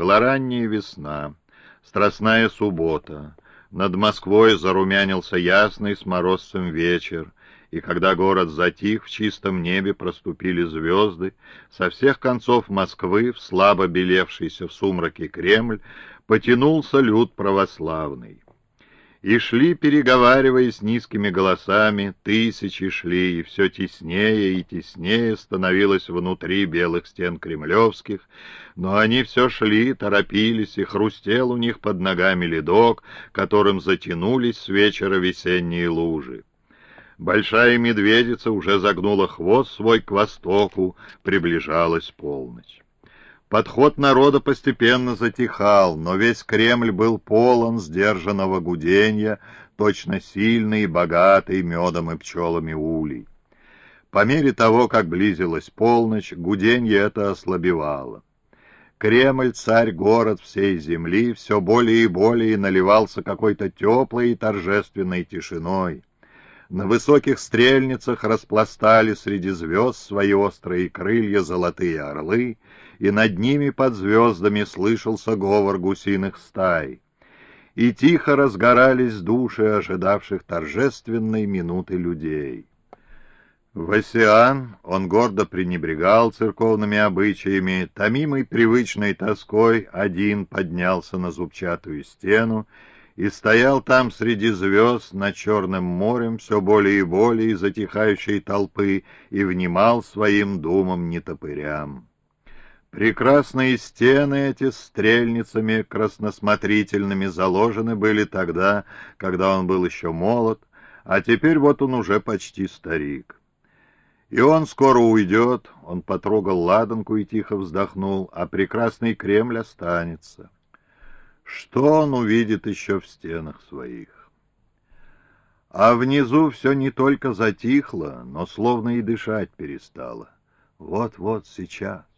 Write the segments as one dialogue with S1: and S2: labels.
S1: Была ранняя весна, страстная суббота. Над Москвой зарумянился ясный с морозцем вечер, и когда город затих, в чистом небе проступили звезды, со всех концов Москвы, в слабо белевшийся в сумраке Кремль, потянулся люд православный. И шли, переговариваясь низкими голосами, тысячи шли, и все теснее и теснее становилось внутри белых стен кремлевских, но они все шли, торопились, и хрустел у них под ногами ледок, которым затянулись с вечера весенние лужи. Большая медведица уже загнула хвост свой к востоку, приближалась полночь. Подход народа постепенно затихал, но весь Кремль был полон сдержанного гуденья, точно сильный и богатый медом и пчелами улей. По мере того, как близилась полночь, гуденье это ослабевало. Кремль, царь-город всей земли, все более и более наливался какой-то теплой и торжественной тишиной. На высоких стрельницах распластали среди звезд свои острые крылья золотые орлы, и над ними под звездами слышался говор гусиных стай. И тихо разгорались души ожидавших торжественной минуты людей. Васиан, он гордо пренебрегал церковными обычаями, томимой привычной тоской один поднялся на зубчатую стену и стоял там среди звезд над Черным морем все более и более затихающей толпы и внимал своим думам нетопырям. Прекрасные стены эти стрельницами красносмотрительными заложены были тогда, когда он был еще молод, а теперь вот он уже почти старик. И он скоро уйдет, он потрогал ладанку и тихо вздохнул, а прекрасный Кремль останется. Что он увидит еще в стенах своих? А внизу все не только затихло, но словно и дышать перестало. Вот-вот сейчас.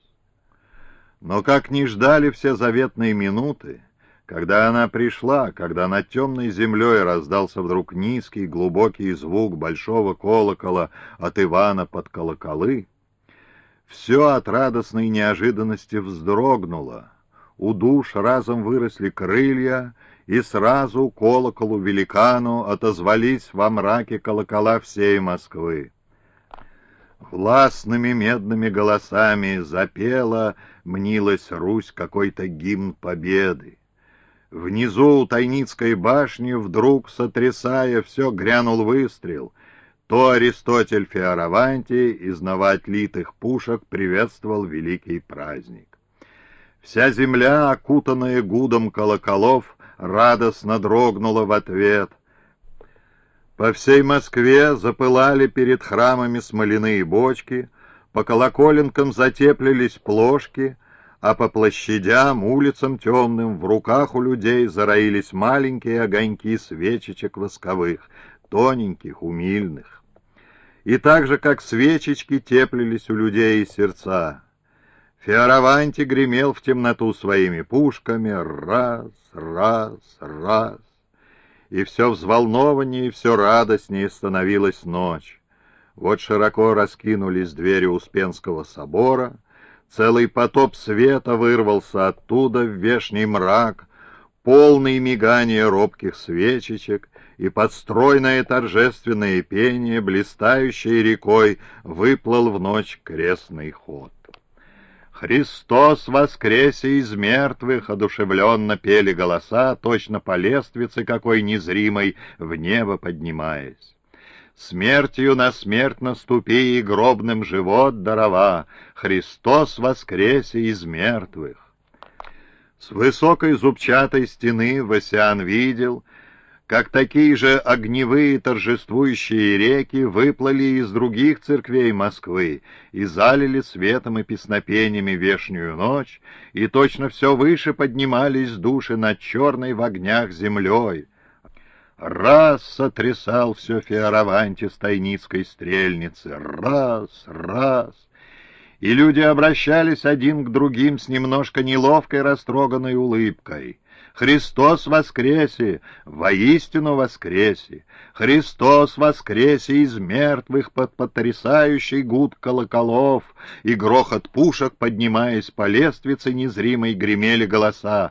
S1: Но как не ждали все заветные минуты, когда она пришла, когда над темной землей раздался вдруг низкий, глубокий звук большого колокола от Ивана под колоколы, все от радостной неожиданности вздрогнуло, у душ разом выросли крылья, и сразу колоколу великану отозвались во мраке колокола всей Москвы. Властными медными голосами запела, мнилась Русь какой-то гимн победы. Внизу у Тайницкой башни, вдруг сотрясая все, грянул выстрел. То Аристотель Феораванти из новоотлитых пушек приветствовал великий праздник. Вся земля, окутанная гудом колоколов, радостно дрогнула в ответ — по всей Москве запылали перед храмами смоляные бочки, по колоколенкам затеплились плошки, а по площадям, улицам темным, в руках у людей зароились маленькие огоньки свечечек восковых, тоненьких, умильных. И так же, как свечечки, теплились у людей сердца. Феораванти гремел в темноту своими пушками раз, раз, раз и все взволнованнее и все радостнее становилась ночь. Вот широко раскинулись двери Успенского собора, целый потоп света вырвался оттуда в вешний мрак, полный мигания робких свечечек, и подстройное торжественное пение, блистающей рекой, выплыл в ночь крестный ход. «Христос воскресе из мертвых!» — одушевленно пели голоса, точно по лествице какой незримой, в небо поднимаясь. «Смертью на смерть наступи и гробным живот дарова! Христос воскресе из мертвых!» С высокой зубчатой стены Васян видел, как такие же огневые торжествующие реки выплыли из других церквей Москвы и залили светом и песнопениями вешнюю ночь, и точно все выше поднимались души над черной в огнях землей. Раз сотрясал все Феораванти с тайницкой стрельницы, раз, раз, и люди обращались один к другим с немножко неловкой растроганной улыбкой — Христос воскресе! Воистину воскресе! Христос воскресе из мертвых под потрясающий гуд колоколов, и грохот пушек, поднимаясь по лествице незримой, гремели голоса.